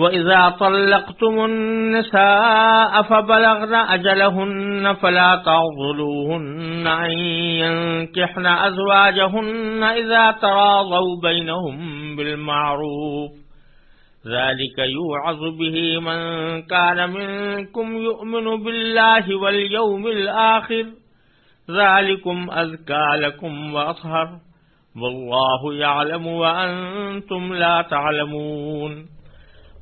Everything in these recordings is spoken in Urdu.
وَإِذَا طَلَّقْتُمُ النِّسَاءَ فَبَلَغْنَ أَجَلَهُنَّ فَلَا تَعْضُلُوهُنَّ أَن يَنكِحْنَ أَزْوَاجَهُنَّ إِذَا تَرَاضَوْا بَيْنَهُم بِالْمَعْرُوفِ ذَلِكَ يُوعَظُ بِهِ مَن كَانَ مِنكُمْ يُؤْمِنُ بِاللَّهِ وَالْيَوْمِ الْآخِرِ ذَلِكُمْ أَزْكَى لَكُمْ وَأَطْهَرُ وَاللَّهُ يَعْلَمُ وَأَنتُمْ لَا تَعْلَمُونَ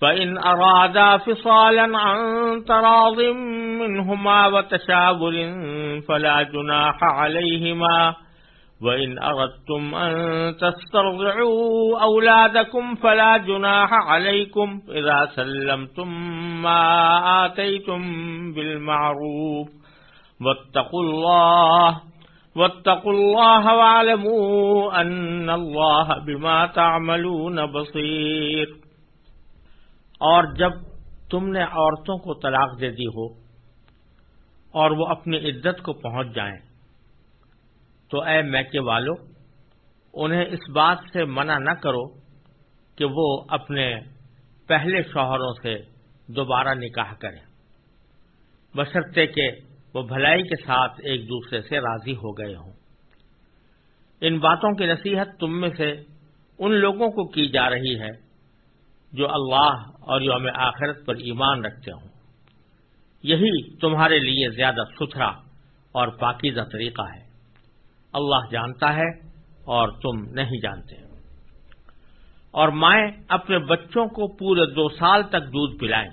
فإن أرادا فصالا عن تراض منهما وتشاور فلا جناح عليهما وإن أردتم أن تسترضعوا أولادكم فلا جناح عليكم إذا سلمتم ما آتيتم بالمعروف واتقوا الله واتقوا الله واعلموا أن الله بما تعملون بصير اور جب تم نے عورتوں کو طلاق دے دی ہو اور وہ اپنی عزت کو پہنچ جائیں، تو اے میکے والو، انہیں اس بات سے منع نہ کرو کہ وہ اپنے پہلے شوہروں سے دوبارہ نکاح کریں۔ بشرطے کہ وہ بھلائی کے ساتھ ایک دوسرے سے راضی ہو گئے ہوں۔ ان باتوں کی نصیحت تم میں سے ان لوگوں کو کی جا رہی ہے جو اللہ اور یوم آخرت پر ایمان رکھتے ہوں۔ یہی تمہارے لیے زیادہ ستھرا اور پاکیزہ طریقہ ہے۔ اللہ جانتا ہے اور تم نہیں جانتے۔ اور مائیں اپنے بچوں کو پورے دو سال تک دودھ پلائیں۔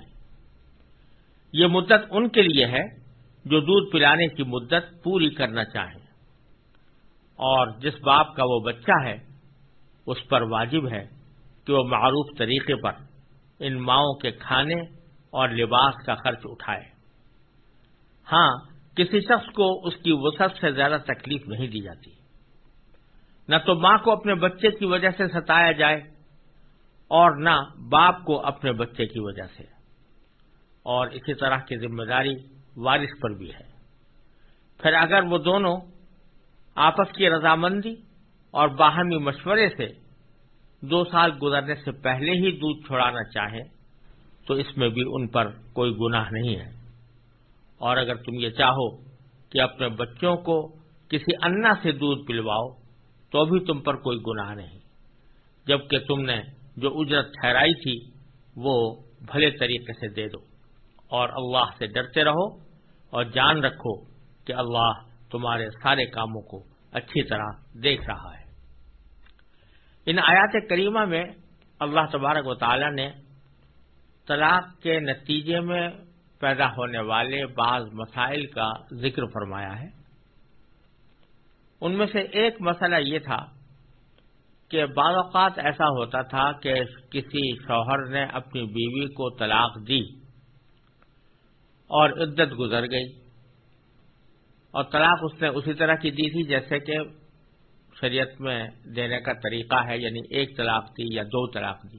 یہ مدت ان کے لیے ہے جو دودھ پلانے کی مدت پوری کرنا چاہیں۔ اور جس باپ کا وہ بچہ ہے، اس پر واجب ہے کہ وہ معروف طریقے پر ان ماؤں کے کھانے اور لباس کا خرچ اٹھائے۔ ہاں کسی شخص کو اس کی وسعت سے زیادہ تکلیف نہیں دی جاتی۔ نہ تو ماں کو اپنے بچے کی وجہ سے ستایا جائے اور نہ باپ کو اپنے بچے کی وجہ سے۔ اور اسی طرح کی ذمہ داری وارث پر بھی ہے۔ پھر اگر وہ دونوں آپس کی رضامندی اور باہمی مشورے سے دو سال گزرنے سے پہلے ہی دودھ چھوڑانا چاہیں تو اس میں بھی ان پر کوئی گناہ نہیں ہے۔ اور اگر تم یہ چاہو کہ اپنے بچوں کو کسی انا سے دودھ پلواؤ تو بھی تم پر کوئی گناہ نہیں۔ جبکہ تم نے جو اجرت ٹھہرائی تھی وہ بھلے طریقے سے دے دو۔ اور اللہ سے ڈرتے رہو اور جان رکھو کہ اللہ تمہارے سارے کاموں کو اچھی طرح دیکھ رہا ہے۔ ان آیات کریمہ میں اللہ تبارک و تعالی نے طلاق کے نتیجے میں پیدا ہونے والے بعض مسائل کا ذکر فرمایا ہے۔ ان میں سے ایک مسئلہ یہ تھا کہ بعض اوقات ایسا ہوتا تھا کہ کسی شوہر نے اپنی بیوی کو طلاق دی اور عدت گزر گئی اور طلاق اس نے اسی طرح کی دی تھی جیسے کہ شریعت میں دینے کا طریقہ ہے یعنی ایک طلاق دی یا دو طلاق دی۔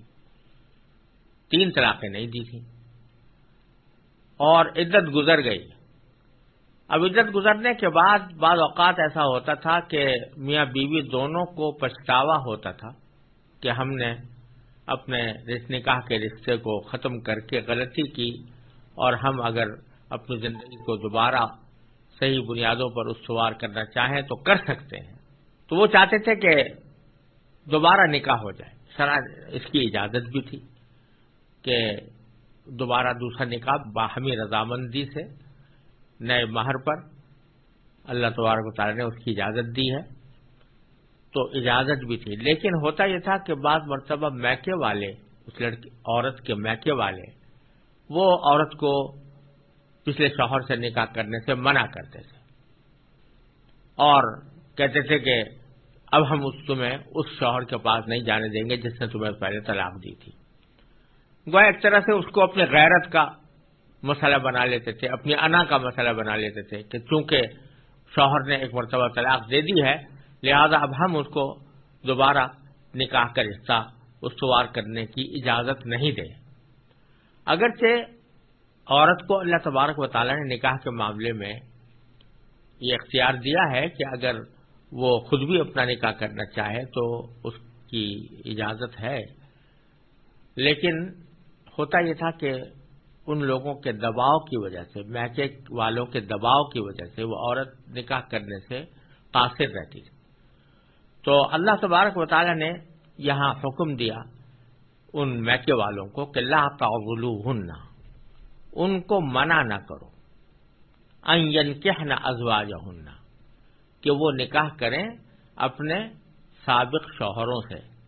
تین طلاقیں نہیں دی تھیں۔ اور عدت گزر گئی۔ اب عدت گزرنے کے بعد بعض اوقات ایسا ہوتا تھا کہ میاں بیوی دونوں کو پچھتاوا ہوتا تھا کہ ہم نے اپنے نکاح کے رشتے کو ختم کر کے غلطی کی اور ہم اگر اپنی زندگی کو دوبارہ صحیح بنیادوں پر استوار کرنا چاہیں تو کر سکتے ہیں۔ تو وہ چاہتے تھے کہ دوبارہ نکاح ہو جائے۔ شرح اس کی اجازت بھی تھی کہ دوبارہ دوسرا نکاح باہمی رضامندی سے نئے مہر پر اللہ تبارک و تعالیٰ نے اس کی اجازت دی ہے۔ تو اجازت بھی تھی۔ لیکن ہوتا یہ تھا کہ بعض مرتبہ میکے والے، اس لڑکی، عورت کے میکے والے، وہ عورت کو پچھلے شوہر سے نکاح کرنے سے منع کرتے تھے اور کہتے تھے کہ اب ہم اس تمہیں اس شوہر کے پاس نہیں جانے دیں گے جس نے تمہیں پہلے طلاق دی تھی۔ وہ ایک طرح سے اس کو اپنے غیرت کا مسئلہ بنا لیتے تھے، اپنی انا کا مسئلہ بنا لیتے تھے کہ چونکہ شوہر نے ایک مرتبہ طلاق دے دی ہے، لہذا اب ہم اس کو دوبارہ نکاح کا رشتہ استوار کرنے کی اجازت نہیں دیں۔ اگرچہ عورت کو اللہ تبارک و تعالیٰ نے نکاح کے معاملے میں یہ اختیار دیا ہے کہ اگر وہ خود بھی اپنا نکاح کرنا چاہے تو اس کی اجازت ہے۔ لیکن ہوتا یہ تھا کہ ان لوگوں کے دباؤ کی وجہ سے میچے والوں کے دباؤ کی وجہ سے وہ عورت نکاح کرنے سے قاصر رہتی۔ تھی تو اللہ تبارک و نے یہاں حکم دیا ان میکے والوں کو کہ لا تعلو ہننا ان کو منع نہ کرو۔ این کہنا ازواج ہننا کہ وہ نکاح کریں اپنے سابق شوہروں سے۔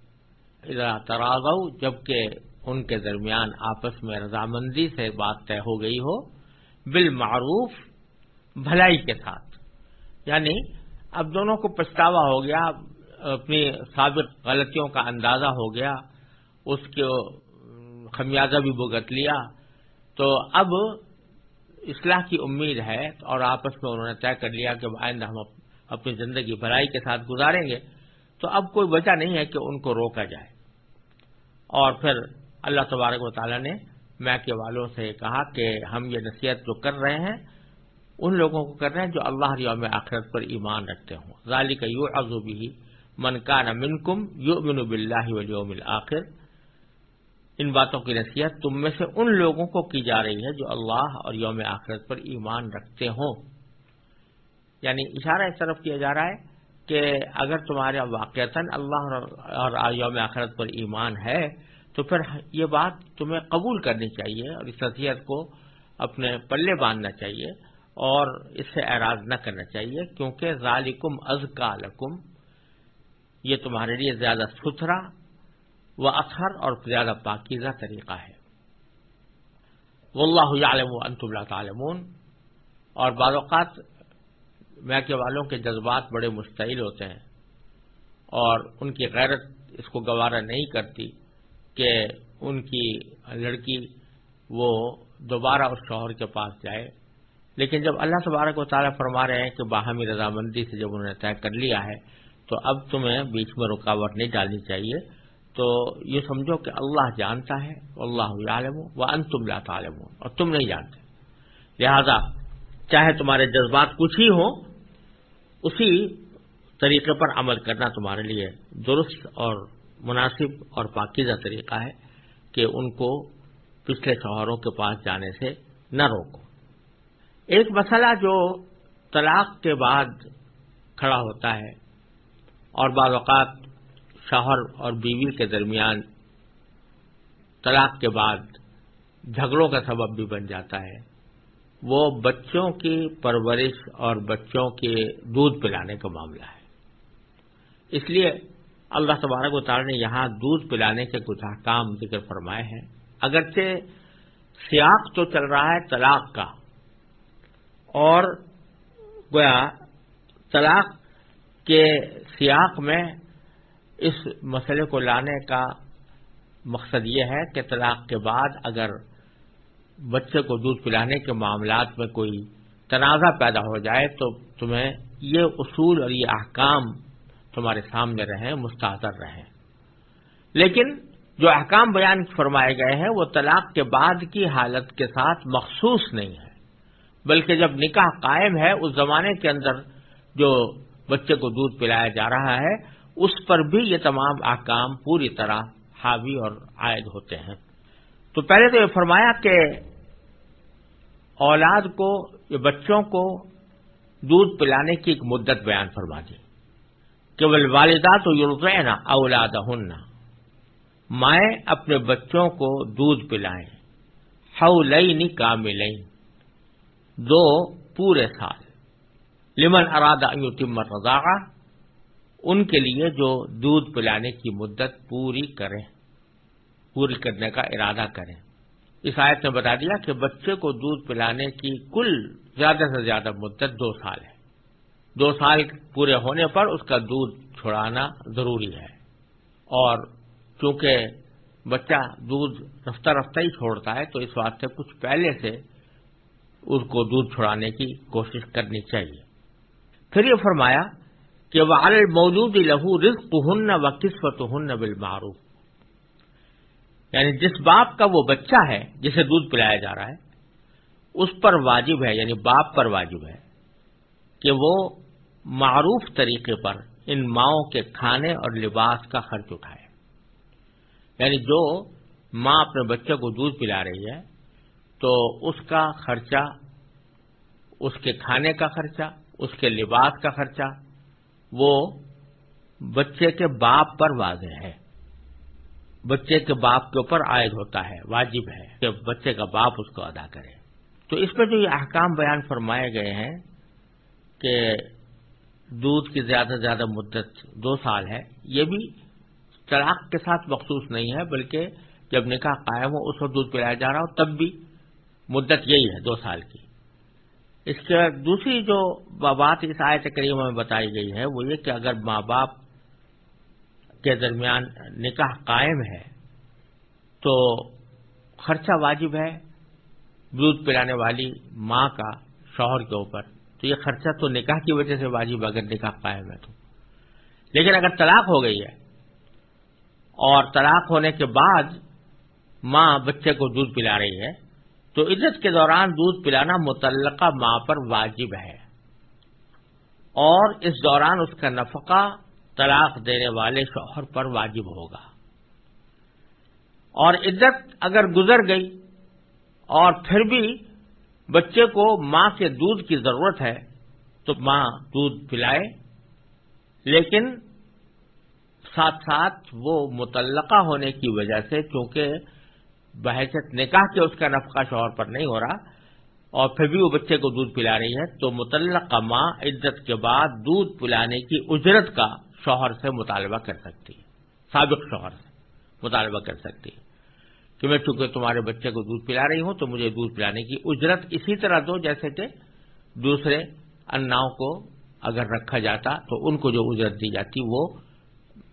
تراغ جبکہ ان کے درمیان آپس میں رضامندی سے بات طے ہو گئی ہو، بالمعروف، بھلائی کے ساتھ۔ یعنی اب دونوں کو پچھتاوا ہو گیا، اپنی سابق غلطیوں کا اندازہ ہو گیا، اس کو خمیازہ بھی بھگت لیا۔ تو اب اصلاح کی امید ہے اور آپس میں انہوں نے طے کر لیا کہ آئندہ ہم اپنی زندگی بھلائی کے ساتھ گزاریں گے، تو اب کوئی وجہ نہیں ہے کہ ان کو روکا جائے۔ اور پھر اللہ تبارک و تعالیٰ نے میکے والوں سے کہا کہ ہم یہ نصیحت جو کر رہے ہیں، ان لوگوں کو کر رہے ہیں جو اللہ یوم آخرت پر ایمان رکھتے ہوں۔ ظالی کا یو عزوبی من کا نہ من کم یو بن بلّہ ولیوم آخر ان باتوں کی نصیحت تم میں سے ان لوگوں کو کی جا رہی ہے جو اللہ اور یوم آخرت پر ایمان رکھتے ہوں۔ یعنی اشارہ اس طرف کیا جا رہا ہے کہ اگر تمہارے واقعتا اللہ اور یوم آخرت پر ایمان ہے، تو پھر یہ بات تمہیں قبول کرنی چاہیے اور اس نصیحت کو اپنے پلے باندھنا چاہیے اور اس سے اعراض نہ کرنا چاہیے، کیونکہ ذالکم از لکم، یہ تمہارے لیے زیادہ ستھرا و اثر اور زیادہ پاکیزہ طریقہ ہے۔ واللہ عالم و انت اللہ تعالمون اور بعض اوقات میکے والوں کے جذبات بڑے مشتعل ہوتے ہیں اور ان کی غیرت اس کو گوارا نہیں کرتی کہ ان کی لڑکی وہ دوبارہ اس شوہر کے پاس جائے۔ لیکن جب اللہ تبارک و تعالیٰ فرما رہے ہیں کہ باہمی رضامندی سے جب انہوں نے طے کر لیا ہے، تو اب تمہیں بیچ میں رکاوٹ نہیں ڈالنی چاہیے۔ تو یہ سمجھو کہ اللہ جانتا ہے اللہ عالم و ان تم لاتا عالم اور تم نہیں جانتے۔ لہذا چاہے تمہارے جذبات کچھ ہی ہوں اسی طریقے پر عمل کرنا تمہارے لیے درست اور مناسب اور پاکیزہ طریقہ ہے کہ ان کو پچھلے شوہروں کے پاس جانے سے نہ روکو۔ ایک مسئلہ جو طلاق کے بعد کھڑا ہوتا ہے اور بعض اوقات شوہر اور بیوی کے درمیان طلاق کے بعد جھگڑوں کا سبب بھی بن جاتا ہے وہ بچوں کی پرورش اور بچوں کے دودھ پلانے کا معاملہ ہے۔ اس لیے اللہ تبارک و تعالی نے یہاں دودھ پلانے کے کچھ احکام ذکر فرمائے ہیں۔ اگرچہ سیاق تو چل رہا ہے طلاق کا، اور گویا طلاق کے سیاق میں اس مسئلے کو لانے کا مقصد یہ ہے کہ طلاق کے بعد اگر بچے کو دودھ پلانے کے معاملات میں کوئی تنازع پیدا ہو جائے تو تمہیں یہ اصول اور یہ احکام تمہارے سامنے رہیں، مستحضر رہیں۔ لیکن جو احکام بیان فرمائے گئے ہیں، وہ طلاق کے بعد کی حالت کے ساتھ مخصوص نہیں ہے بلکہ جب نکاح قائم ہے، اس زمانے کے اندر جو بچے کو دودھ پلایا جا رہا ہے، اس پر بھی یہ تمام احکام پوری طرح حاوی اور عائد ہوتے ہیں۔ تو پہلے تو یہ فرمایا کہ اولاد کو یا بچوں کو دودھ پلانے کی ایک مدت بیان فرما دی کیول والدہ تو یورغینا اولاد ہننا مائیں اپنے بچوں کو دودھ پلائیں۔ ہو لئی نی دو، پورے سال۔ لمن ارادہ تمت رضا ان کے لیے جو دودھ پلانے کی مدت پوری کریں، پوری کرنے کا ارادہ کریں۔ اس آیت نے بتا دیا کہ بچے کو دودھ پلانے کی کل زیادہ سے زیادہ مدت دو سال ہے۔ دو سال پورے ہونے پر اس کا دودھ چھڑانا ضروری ہے۔ اور چونکہ بچہ دودھ رفتہ رفتہ ہی چھوڑتا ہے تو اس واسطے کچھ پہلے سے اس کو دودھ چھڑانے کی کوشش کرنی چاہیے۔ پھر یہ فرمایا کہ وہ موجود لہو رزق ہن و قسمت ہن بالمعروف۔ یعنی جس باپ کا وہ بچہ ہے، جسے دودھ پلایا جا رہا ہے، اس پر واجب ہے یعنی باپ پر واجب ہے، کہ وہ معروف طریقے پر ان ماؤں کے کھانے اور لباس کا خرچ اٹھائے۔ یعنی جو ماں اپنے بچے کو دودھ پلا رہی ہے، تو اس کا خرچہ، اس کے کھانے کا خرچہ، اس کے لباس کا خرچہ وہ بچے کے باپ پر واضح ہے۔ بچے کے باپ کے اوپر عائد ہوتا ہے، واجب ہے کہ بچے کا باپ اس کو ادا کرے۔ تو اس میں جو یہ احکام بیان فرمائے گئے ہیں کہ دودھ کی زیادہ سے زیادہ مدت دو سال ہے، یہ بھی طلاق کے ساتھ مخصوص نہیں ہے، بلکہ جب نکاح قائم ہو اس وقت دودھ پلایا جا رہا ہو، تب بھی مدت یہی ہے دو سال کی۔ اس کے دوسری جو بات اس آئے کریمہ میں بتائی گئی ہے، وہ یہ کہ اگر ماں باپ کے درمیان نکاح قائم ہے تو خرچہ واجب ہے دودھ پلانے والی ماں کا شوہر کے اوپر تو یہ خرچہ تو نکاح کی وجہ سے واجب اگر نکاح قائم ہے تو۔ لیکن اگر طلاق ہو گئی ہے اور طلاق ہونے کے بعد ماں بچے کو دودھ پلا رہی ہے تو عزت کے دوران دودھ پلانا متعلقہ ماں پر واجب ہے اور اس دوران اس کا نفقہ طلاق دینے والے شوہر پر واجب ہوگا۔ اور عزت اگر گزر گئی اور پھر بھی بچے کو ماں کے دودھ کی ضرورت ہے تو ماں دودھ پلائے، لیکن ساتھ ساتھ وہ متعلقہ ہونے کی وجہ سے چونکہ بحثت نکاح کے اس کا نفقہ شوہر پر نہیں ہو رہا اور پھر بھی وہ بچے کو دودھ پلا رہی ہے، تو متعلقہ ماں عزت کے بعد دودھ پلانے کی اجرت کا شوہر سے مطالبہ کر سکتی ہے، سابق شوہر سے مطالبہ کر سکتی ہے۔ کہ میں چونکہ تمہارے بچے کو دودھ پلا رہی ہوں تو مجھے دودھ پلانے کی اجرت اسی طرح دو جیسے کہ دوسرے اناؤں کو اگر رکھا جاتا تو ان کو جو اجرت دی جاتی وہ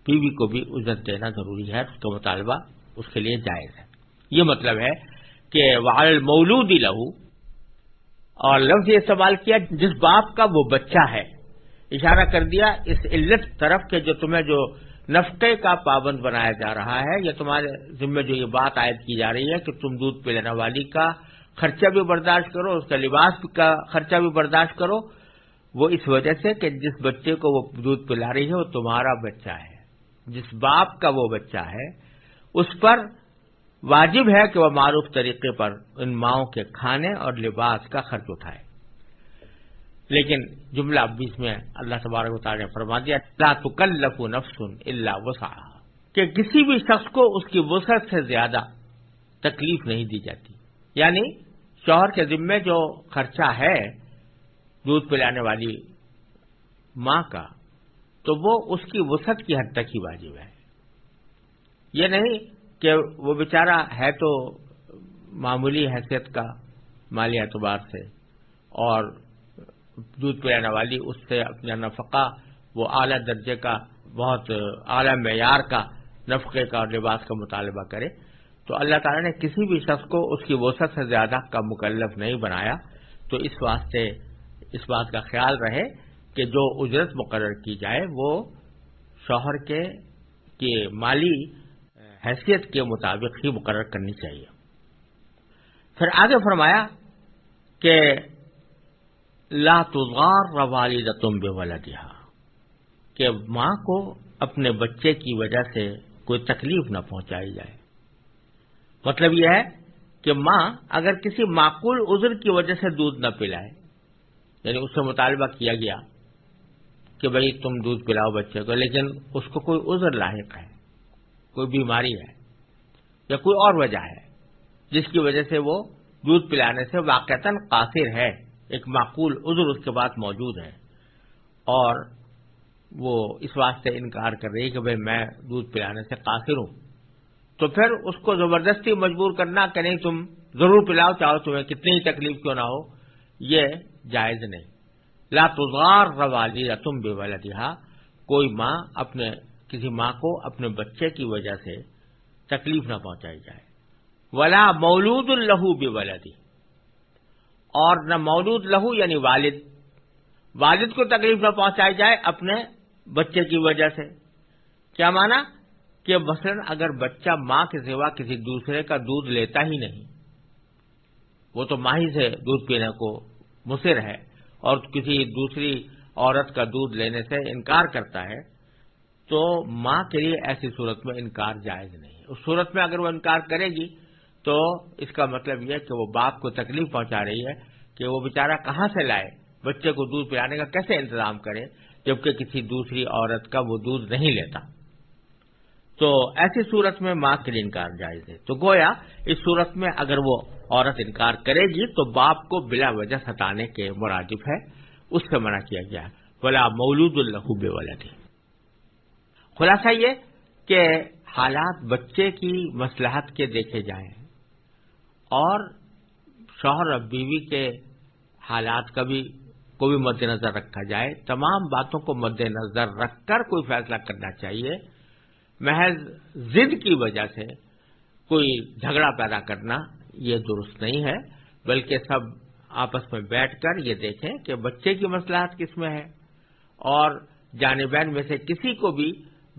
بیوی کو بھی اجرت دینا ضروری ہے، اس کا مطالبہ اس کے لیے جائز ہے۔ یہ مطلب ہے کہ وال مولود لہو اور لفظ یہ سوال کیا، جس باپ کا وہ بچہ ہے اشارہ کر دیا اس علت طرف کے جو تمہیں جو نفقے کا پابند بنایا جا رہا ہے، یا تمہارے ذمہ جو یہ بات عائد کی جا رہی ہے کہ تم دودھ پی لینے والی کا خرچہ بھی برداشت کرو، اس کا لباس کا خرچہ بھی برداشت کرو، وہ اس وجہ سے کہ جس بچے کو وہ دودھ پلا رہی ہے، وہ تمہارا بچہ ہے۔ جس باپ کا وہ بچہ ہے، اس پر واجب ہے کہ وہ معروف طریقے پر ان ماؤں کے کھانے اور لباس کا خرچ اٹھائے۔ لیکن جملہ بیس میں اللہ تبارک و تعالیٰ نے فرما دیا، لا تکلف نفس اللہ وسا کہ کسی بھی شخص کو اس کی وسعت سے زیادہ تکلیف نہیں دی جاتی۔ یعنی شوہر کے ذمے جو خرچہ ہے، دودھ پلانے والی ماں کا، تو وہ اس کی وسعت کی حد تک ہی واجب ہے۔ یہ نہیں کہ وہ بیچارہ ہے تو معمولی حیثیت کا مالی اعتبار سے اور دودھ پلانے والی، اس سے اپنا نفقہ، وہ اعلی درجے کا، بہت اعلی معیار کا، نفقے کا اور لباس کا مطالبہ کرے۔ تو اللہ تعالیٰ نے کسی بھی شخص کو اس کی وسعت سے زیادہ کا مکلف نہیں بنایا۔ تو اس واسطے، اس بات کا خیال رہے کہ جو اجرت مقرر کی جائے، وہ شوہر کے کی مالی حیثیت کے مطابق ہی مقرر کرنی چاہیے۔ پھر آگے فرمایا کہ لا تغار والدتم بولدها کہ ماں کو اپنے بچے کی وجہ سے کوئی تکلیف نہ پہنچائی جائے۔ مطلب یہ ہے کہ ماں اگر کسی معقول عذر کی وجہ سے دودھ نہ پلائے یعنی اس سے مطالبہ کیا گیا کہ بھائی تم دودھ پلاؤ بچے کو، لیکن اس کو کوئی عذر لاحق ہے، کوئی بیماری ہے، یا کوئی اور وجہ ہے، جس کی وجہ سے وہ دودھ پلانے سے واقعتاً قاصر ہے۔ ایک معقول عذر اس کے بعد موجود ہے اور وہ اس واسطے انکار کر رہی ہے کہ بھائی میں دودھ پلانے سے قاصر ہوں۔ تو پھر اس کو زبردستی مجبور کرنا کہ نہیں، تم ضرور پلاؤ، چاہو تمہیں کتنی ہی تکلیف کیوں نہ ہو، یہ جائز نہیں۔ لا تزار روالی تم بے ولدہ کوئی ماں اپنے، کسی ماں کو اپنے بچے کی وجہ سے تکلیف نہ پہنچائی جائے۔ ولا مولود الہو بھی ولدی اور نہ مولود لہو یعنی والد۔ والد کو تکلیف نہ پہنچائی جائے اپنے بچے کی وجہ سے۔ کیا مانا؟ کہ مثلا اگر بچہ ماں کے سوا کسی دوسرے کا دودھ لیتا ہی نہیں، وہ تو ماں ہی سے دودھ پینے کو مصر ہے اور کسی دوسری عورت کا دودھ لینے سے انکار کرتا ہے، تو ماں کے لیے ایسی صورت میں انکار جائز نہیں اس صورت میں اگر وہ انکار کرے گی، تو اس کا مطلب یہ کہ وہ باپ کو تکلیف پہنچا رہی ہے کہ وہ بیچارہ کہاں سے لائے؟ بچے کو دودھ پلانے کا کیسے انتظام کرے؟ جبکہ کسی دوسری عورت کا وہ دودھ نہیں لیتا۔ تو ایسی صورت میں ماں کے لیے انکار جائز ہے۔ تو گویا اس صورت میں اگر وہ عورت انکار کرے گی تو باپ کو بلا وجہ ستانے کے مرادف ہے۔ اس سے منع کیا گیا۔ ہے بلا مولود الحب ولد خلاصہ یہ کہ حالات بچے کی مسلحت کے دیکھے جائیں۔ اور شوہر اور بیوی کے حالات کا بھی کو بھی مد نظر رکھا جائے۔ تمام باتوں کو مد نظر رکھ کر کوئی فیصلہ کرنا چاہیے۔ محض ضد کی وجہ سے کوئی جھگڑا پیدا کرنا یہ درست نہیں ہے، بلکہ سب آپس میں بیٹھ کر یہ دیکھیں کہ بچے کی مسئلات کس میں ہے اور جانبین میں سے کسی کو بھی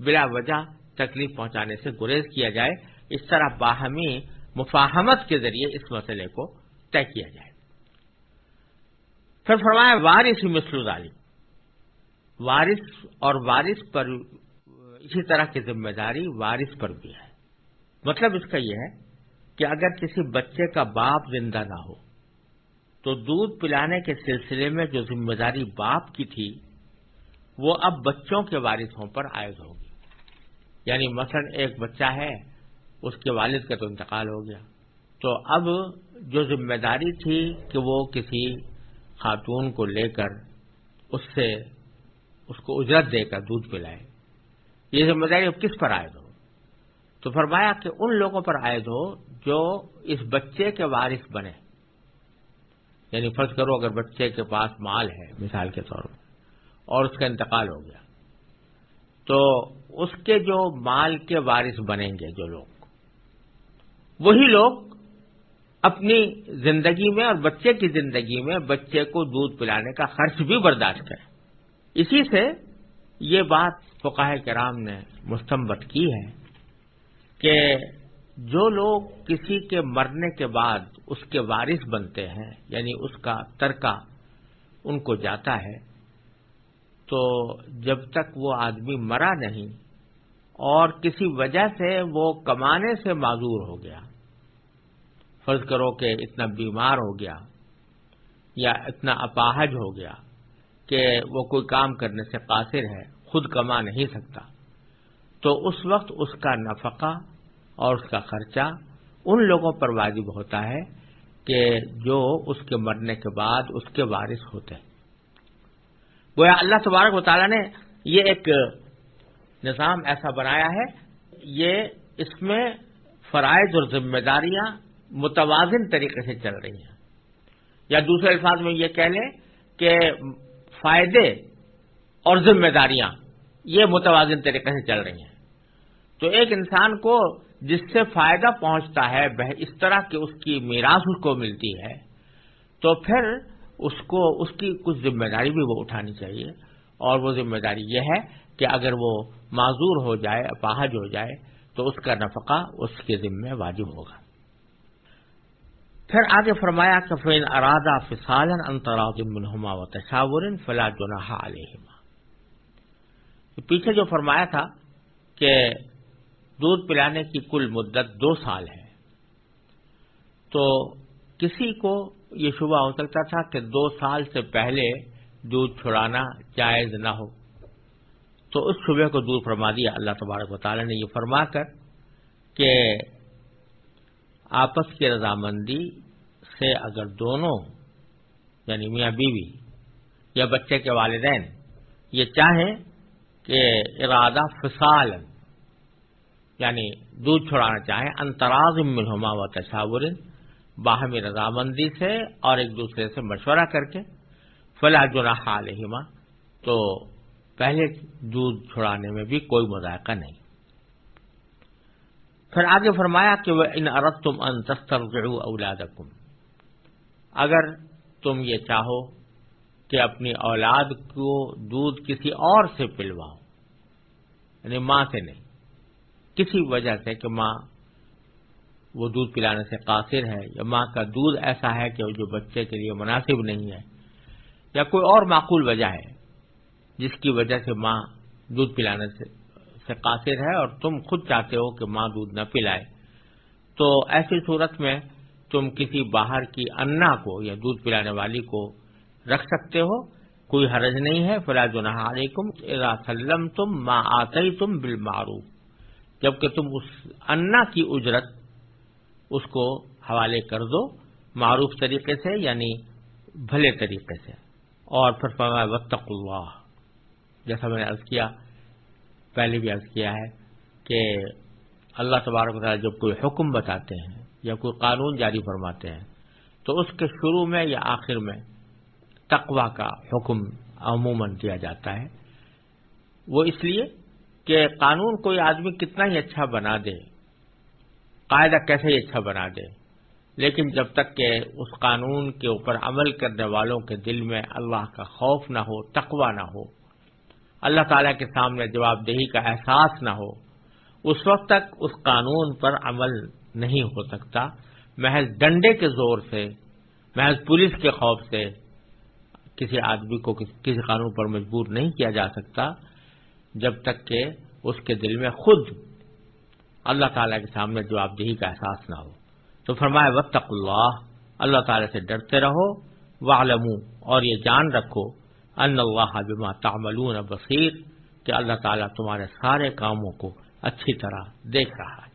بلا وجہ تکلیف پہنچانے سے گریز کیا جائے۔ اس طرح باہمی مفاہمت کے ذریعے اس مسئلے کو طے کیا جائے۔ پھر فرمایا، وارث مثل ظالی وارث اور وارث پر اسی طرح کی ذمہ داری وارث پر بھی ہے۔ مطلب اس کا یہ ہے کہ اگر کسی بچے کا باپ زندہ نہ ہو، تو دودھ پلانے کے سلسلے میں جو ذمہ داری باپ کی تھی، وہ اب بچوں کے وارثوں پر عائد ہوگی۔ یعنی مثلا ایک بچہ ہے، اس کے والد کا تو انتقال ہو گیا۔ تو اب جو ذمہ داری تھی کہ وہ کسی خاتون کو لے کر اس سے اس کو اجرت دے کر دودھ پلائے۔ یہ ذمہ داری اب کس پر عائد ہو؟ تو فرمایا کہ ان لوگوں پر عائد ہو جو اس بچے کے وارث بنے۔ یعنی فرض کرو اگر بچے کے پاس مال ہے، مثال کے طور پر، اور اس کا انتقال ہو گیا، تو اس کے جو مال کے وارث بنیں گے جو لوگ، وہی لوگ اپنی زندگی میں اور بچے کی زندگی میں بچے کو دودھ پلانے کا خرچ بھی برداشت کریں۔ اسی سے یہ بات فقاہ کرام نے مستمت کی ہے کہ جو لوگ کسی کے مرنے کے بعد اس کے وارث بنتے ہیں یعنی اس کا ترکہ ان کو جاتا ہے، تو جب تک وہ آدمی مرا نہیں اور کسی وجہ سے وہ کمانے سے معذور ہو گیا فرض کرو کہ اتنا بیمار ہو گیا یا اتنا اپاہج ہو گیا کہ وہ کوئی کام کرنے سے قاصر ہے، خود کما نہیں سکتا۔ تو اس وقت اس کا نفقہ اور اس کا خرچہ ان لوگوں پر واجب ہوتا ہے کہ جو اس کے مرنے کے بعد اس کے وارث ہوتے ہیں۔ گویا اللہ تبارک و تعالیٰ نے یہ ایک نظام ایسا بنایا ہے، یہ اس میں فرائض اور ذمہ داریاں متوازن طریقے سے چل رہی ہیں۔ یا دوسرے الفاظ میں یہ کہہ لیں کہ فائدے اور ذمہ داریاں یہ متوازن طریقے سے چل رہی ہیں۔ تو ایک انسان کو جس سے فائدہ پہنچتا ہے اس طرح کہ اس کی میراث اس کو ملتی ہے، تو پھر اس کو، اس کی کچھ ذمہ داری بھی وہ اٹھانی چاہیے۔ اور وہ ذمہ داری یہ ہے کہ اگر وہ معذور ہو جائے، اپاہج ہو جائے، تو اس کا نفقہ اس کے ذمہ واجب ہوگا۔ پھر آگے فرمایا کہ فین ارادہ فسالن انتراز منہما و تشاور فلا جناح علیہما پیچھے جو فرمایا تھا کہ دودھ پلانے کی کل مدت دو سال ہے، تو کسی کو یہ شبہ ہو سکتا تھا کہ دو سال سے پہلے دودھ چھڑانا جائز نہ ہو۔ تو اس شبہ کو دور فرما دیا۔ اللہ تبارک و تعالی نے یہ فرما کر کہ آپس کی رضامندی سے اگر دونوں یعنی میاں بیوی یا بچے کے والدین، یہ چاہیں کہ ارادہ فسال یعنی دودھ چھوڑانا چاہیں انتراز منہما و تصاور باہمی رضامندی سے اور ایک دوسرے سے مشورہ کر کے فلاں جناح علیہما، تو پہلے دودھ چھڑانے میں بھی کوئی مذائقہ نہیں۔ پھر آگے فرمایا کہ وہ ان عرب تم ان تستر اولاد اگر تم یہ چاہو کہ اپنی اولاد کو دودھ کسی اور سے پلواؤ یعنی ماں سے نہیں، کسی وجہ سے کہ ماں وہ دودھ پلانے سے قاصر ہے، یا ماں کا دودھ ایسا ہے کہ جو بچے کے لیے مناسب نہیں ہے، یا کوئی اور معقول وجہ ہے جس کی وجہ سے ماں دودھ پلانے سے سے قاصر ہے اور تم خود چاہتے ہو کہ ماں دودھ نہ پلائے۔ تو ایسی صورت میں تم کسی باہر کی انا کو یا دودھ پلانے والی کو رکھ سکتے ہو۔ کوئی حرج نہیں ہے۔ فلاج علیکم اذا سلم تم ماں آتے تم بالمعروف۔ جبکہ تم اس انا کی اجرت اس کو حوالے کر دو معروف طریقے سے یعنی بھلے طریقے سے۔ اور پھر فرمایا وطق اللہ۔ جیسا میں نے عرض کیا پہلے بھی عرض کیا ہے کہ اللہ تبارک و تعالیٰ جب کوئی حکم بتاتے ہیں یا کوئی قانون جاری فرماتے ہیں، تو اس کے شروع میں یا آخر میں تقوا کا حکم عموماً دیا جاتا ہے۔ وہ اس لیے کہ قانون کوئی آدمی کتنا ہی اچھا بنا دے، قاعدہ کیسے ہی اچھا بنا دے، لیکن جب تک کہ اس قانون کے اوپر عمل کرنے والوں کے دل میں اللہ کا خوف نہ ہو تقوا نہ ہو اللہ تعالی کے سامنے جواب دہی کا احساس نہ ہو، اس وقت تک اس قانون پر عمل نہیں ہو سکتا۔ محض ڈنڈے کے زور سے، محض پولیس کے خوف سے کسی آدمی کو کسی قانون پر مجبور نہیں کیا جا سکتا، جب تک کہ اس کے دل میں خود اللہ تعالیٰ کے سامنے جواب دہی کا احساس نہ ہو۔ تو فرمائے وقت اللہ اللہ تعالیٰ سے ڈرتے رہو والم اور یہ جان رکھو ان اللہ بما تعملون بصیر کہ اللہ تعالیٰ تمہارے سارے کاموں کو اچھی طرح دیکھ رہا ہے۔